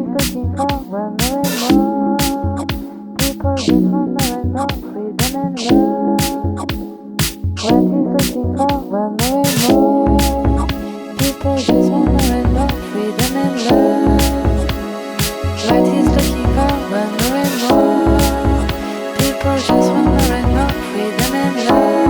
People seem over more and more. People just want more and more freedom and love. What is looking for more and more? People just want more and more freedom and love. What is looking for more and more? People just want more and more freedom and love.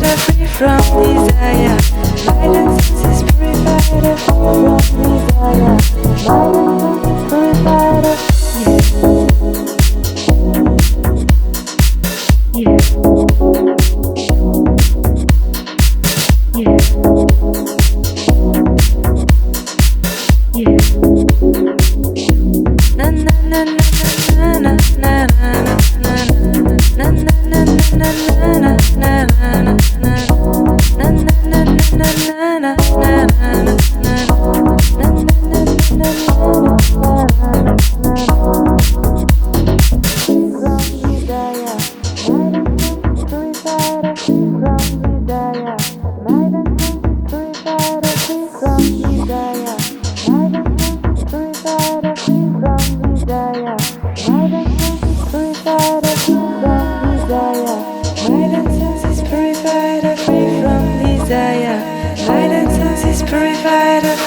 provider free from desire. Violence is purified. from desire.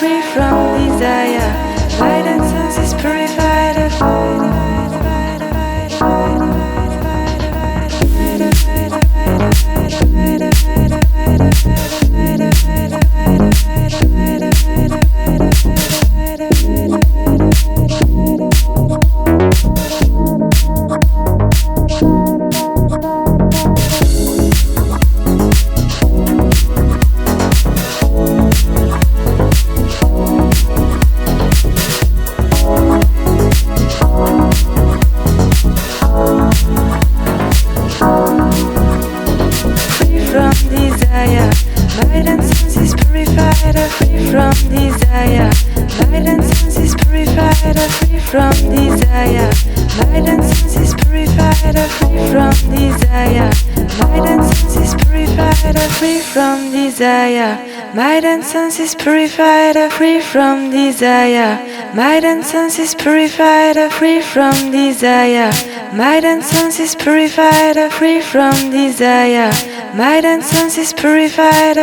every from desire. Light sense is purified, are free from desire. Light and sense is purified, are free from desire. my and sense is purified, are free from desire. my and sense is purified, are free from desire. my and sense is purified, are free from desire. my and sense is purified,